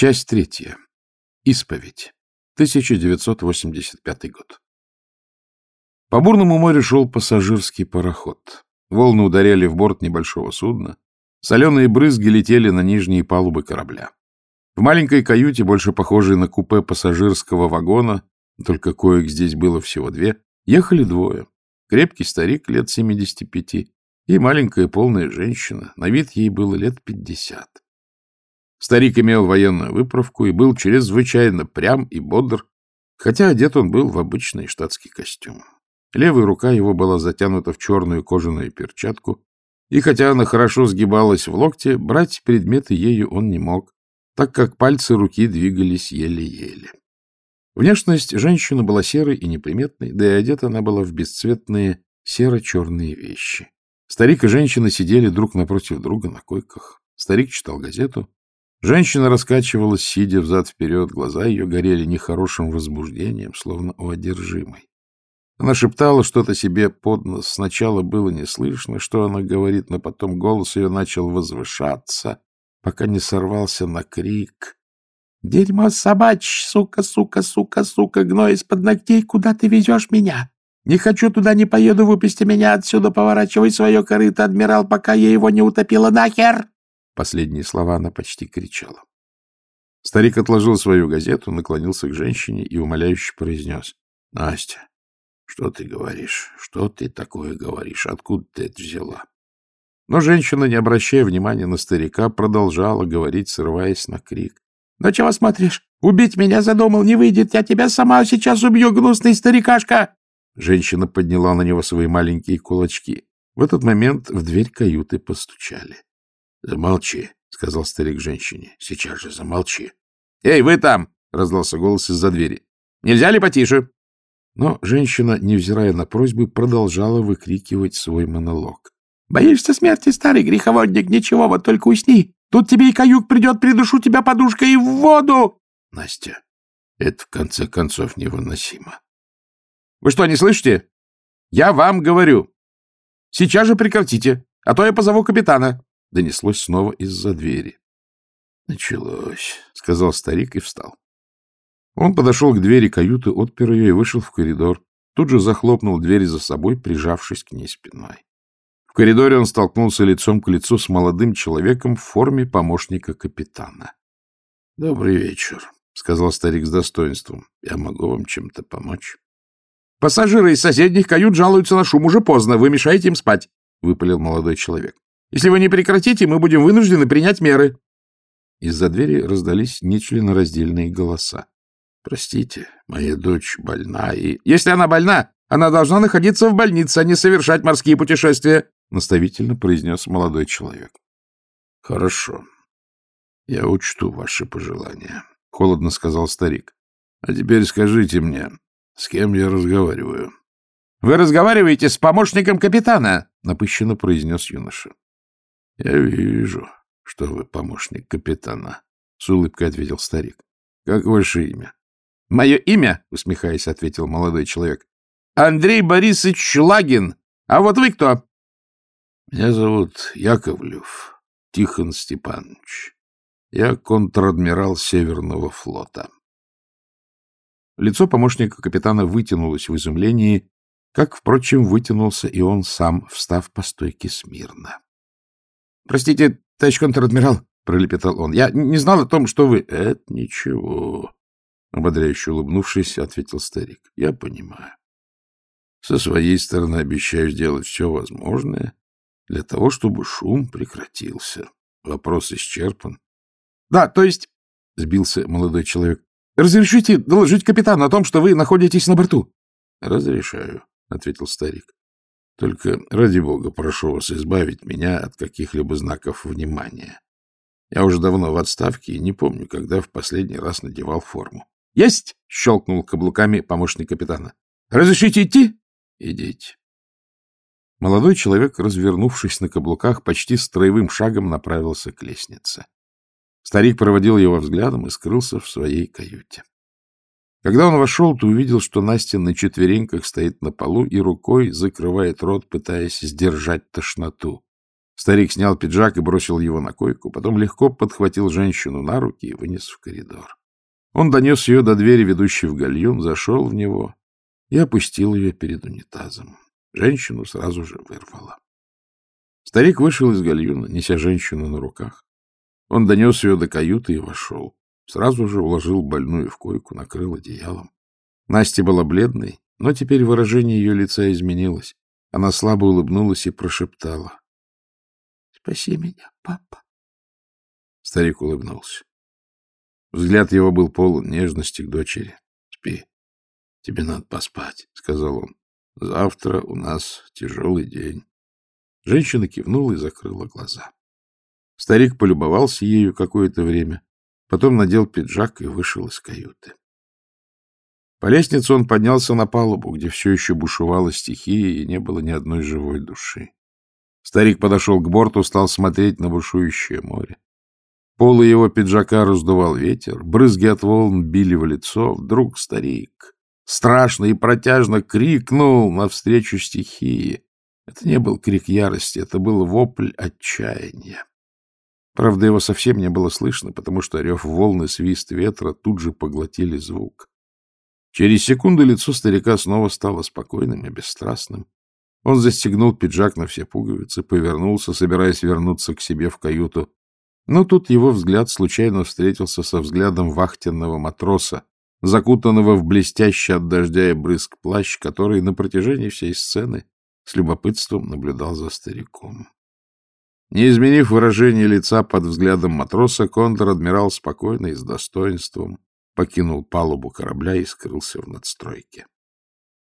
Часть третья. Исповедь. 1985 год. По бурному морю шел пассажирский пароход. Волны ударяли в борт небольшого судна. Соленые брызги летели на нижние палубы корабля. В маленькой каюте, больше похожей на купе пассажирского вагона, только коек здесь было всего две, ехали двое. Крепкий старик лет 75 и маленькая полная женщина, на вид ей было лет 50. Старик имел военную выправку и был чрезвычайно прям и бодр, хотя одет он был в обычный штатский костюм. Левая рука его была затянута в черную кожаную перчатку, и хотя она хорошо сгибалась в локте, брать предметы ею он не мог, так как пальцы руки двигались еле-еле. Внешность женщины была серой и неприметной, да и одета она была в бесцветные серо-черные вещи. Старик и женщина сидели друг напротив друга на койках. Старик читал газету. Женщина раскачивалась, сидя взад-вперед, глаза ее горели нехорошим возбуждением, словно у одержимой. Она шептала что-то себе под нос. Сначала было не слышно, что она говорит, но потом голос ее начал возвышаться, пока не сорвался на крик. Дерьмо собачь, сука, сука, сука, сука, гной из-под ногтей, куда ты везешь меня? Не хочу туда, не поеду, выпусти меня отсюда, поворачивай свое корыто, адмирал, пока я его не утопила нахер!» Последние слова она почти кричала. Старик отложил свою газету, наклонился к женщине и умоляюще произнес. — Настя, что ты говоришь? Что ты такое говоришь? Откуда ты это взяла? Но женщина, не обращая внимания на старика, продолжала говорить, срываясь на крик. Ну чего смотришь? Убить меня задумал, не выйдет. Я тебя сама сейчас убью, гнусный старикашка!» Женщина подняла на него свои маленькие кулачки. В этот момент в дверь каюты постучали. — Замолчи, — сказал старик женщине. — Сейчас же замолчи. — Эй, вы там! — раздался голос из-за двери. — Нельзя ли потише? Но женщина, невзирая на просьбы, продолжала выкрикивать свой монолог. — Боишься смерти, старый греховодник? Ничего, вот только усни. Тут тебе и каюк придет, придушу тебя подушкой и в воду! Настя, это в конце концов невыносимо. Вы что, не слышите? Я вам говорю. Сейчас же прекратите, а то я позову капитана. Донеслось снова из-за двери. Началось, сказал старик и встал. Он подошел к двери каюты, отпер ее и вышел в коридор. Тут же захлопнул дверь за собой, прижавшись к ней спиной коридоре он столкнулся лицом к лицу с молодым человеком в форме помощника капитана. — Добрый вечер, — сказал старик с достоинством. — Я могу вам чем-то помочь? — Пассажиры из соседних кают жалуются на шум. Уже поздно. Вы мешаете им спать, — выпалил молодой человек. — Если вы не прекратите, мы будем вынуждены принять меры. Из-за двери раздались нечленораздельные голоса. — Простите, моя дочь больна и... — Если она больна, она должна находиться в больнице, а не совершать морские путешествия. — наставительно произнес молодой человек. — Хорошо. Я учту ваши пожелания, — холодно сказал старик. — А теперь скажите мне, с кем я разговариваю? — Вы разговариваете с помощником капитана, — напыщенно произнес юноша. — Я вижу, что вы помощник капитана, — с улыбкой ответил старик. — Как ваше имя? — Мое имя, — усмехаясь, ответил молодой человек, — Андрей Борисович Лагин. А вот вы кто? Меня зовут Яковлев Тихон Степанович. Я контр-адмирал Северного флота. Лицо помощника капитана вытянулось в изумлении, как, впрочем, вытянулся и он сам, встав по стойке смирно. — Простите, товарищ контр-адмирал, — пролепетал он, — я не знал о том, что вы... — Это ничего, — ободряюще улыбнувшись, ответил старик. — Я понимаю. Со своей стороны обещаю сделать все возможное, для того, чтобы шум прекратился. Вопрос исчерпан. — Да, то есть, — сбился молодой человек, — разрешите доложить капитану о том, что вы находитесь на борту? — Разрешаю, — ответил старик. — Только, ради бога, прошу вас избавить меня от каких-либо знаков внимания. Я уже давно в отставке и не помню, когда в последний раз надевал форму. — Есть! — щелкнул каблуками помощник капитана. — Разрешите идти? — Идите. Молодой человек, развернувшись на каблуках, почти строевым шагом направился к лестнице. Старик проводил его взглядом и скрылся в своей каюте. Когда он вошел, то увидел, что Настя на четвереньках стоит на полу и рукой закрывает рот, пытаясь сдержать тошноту. Старик снял пиджак и бросил его на койку, потом легко подхватил женщину на руки и вынес в коридор. Он донес ее до двери, ведущей в гальюн, зашел в него и опустил ее перед унитазом. Женщину сразу же вырвало. Старик вышел из гальюна, неся женщину на руках. Он донес ее до каюты и вошел. Сразу же уложил больную в койку, накрыл одеялом. Настя была бледной, но теперь выражение ее лица изменилось. Она слабо улыбнулась и прошептала. — Спаси меня, папа. Старик улыбнулся. Взгляд его был полон нежности к дочери. — Спи. Тебе надо поспать, — сказал он. — Завтра у нас тяжелый день. Женщина кивнула и закрыла глаза. Старик полюбовался ею какое-то время, потом надел пиджак и вышел из каюты. По лестнице он поднялся на палубу, где все еще бушевала стихия и не было ни одной живой души. Старик подошел к борту, стал смотреть на бушующее море. Полы его пиджака раздувал ветер, брызги от волн били в лицо. Вдруг старик страшно и протяжно крикнул навстречу стихии. Это не был крик ярости, это был вопль отчаяния. Правда, его совсем не было слышно, потому что рев волны, свист ветра тут же поглотили звук. Через секунду лицо старика снова стало спокойным и бесстрастным. Он застегнул пиджак на все пуговицы, повернулся, собираясь вернуться к себе в каюту. Но тут его взгляд случайно встретился со взглядом вахтенного матроса, закутанного в блестящий от дождя и брызг плащ, который на протяжении всей сцены с любопытством наблюдал за стариком. Не изменив выражение лица под взглядом матроса, контр-адмирал спокойно и с достоинством покинул палубу корабля и скрылся в надстройке.